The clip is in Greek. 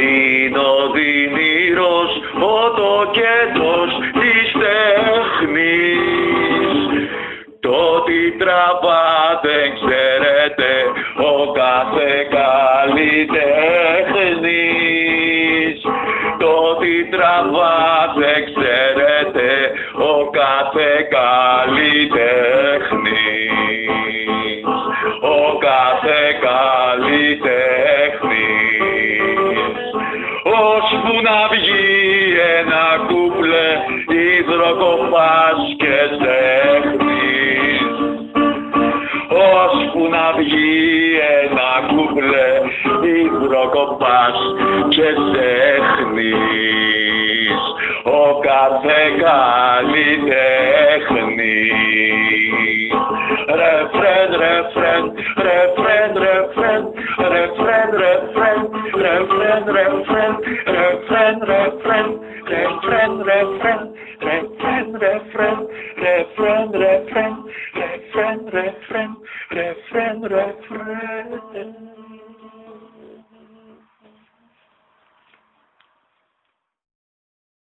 είναι ο δυνήρος, ο τοκέτος της τέχνης. Το τι τραβάτε ξέρετε ο κάθε καλλιτέχνης. Το τι τραβάτε ξέρετε ο κάθε καλλιτέχνης. Ο κάθε καλλιτέχνης. Ώσπου να βγει ένα κούπλε υδροκοπάς και τέχνης. Ώσπου να βγει ένα κούπλε υδροκοπάς και τέχνης. Ο κάθε καλλιτέχνης. Ρεφρέν, ρεφρέν, ρεφρέν, ρεφρέν, refrain, refrain, refrain, refrain, refrain, refrain, refrain, refrain, refrain, refrain, refrain, refrain, refrain, refrain, refrain, refrain.